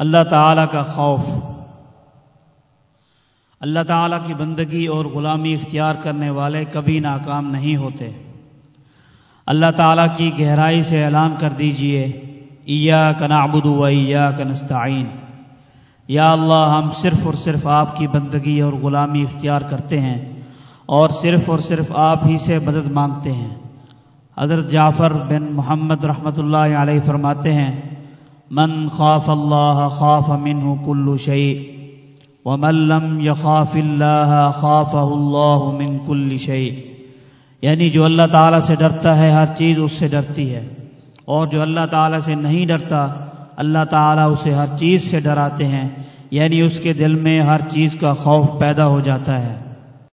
اللہ تعالیٰ کا خوف، اللہ تعالیٰ کی بندگی اور غلامی اختیار کرنے والے کبھی ناکام نہیں ہوتے۔ اللہ تعالیٰ کی گہرائی سے اعلان کر دیجیے ایا نعبد و ایا نستعین۔ یا اللہ، ہم صرف اور صرف آپ کی بندگی اور غلامی اختیار کرتے ہیں اور صرف اور صرف آپ ہی سے مدد مانگتے ہیں۔ حضرت جعفر بن محمد رحمۃ اللہ علیہ فرماتے ہیں من خاف اللہ خاف منہ کل شعی ومن لم يخاف اللہ خاف اللہ من کل شعی یعنی جو اللہ تعالیٰ سے ڈرتا ہے، ہر چیز اس سے ڈرتی ہے۔ اور جو اللہ تعالیٰ سے نہیں ڈرتا، اللہ تعالیٰ اسے ہر چیز سے ڈراتے ہیں۔ یعنی اس کے دل میں ہر چیز کا خوف پیدا ہو جاتا ہے۔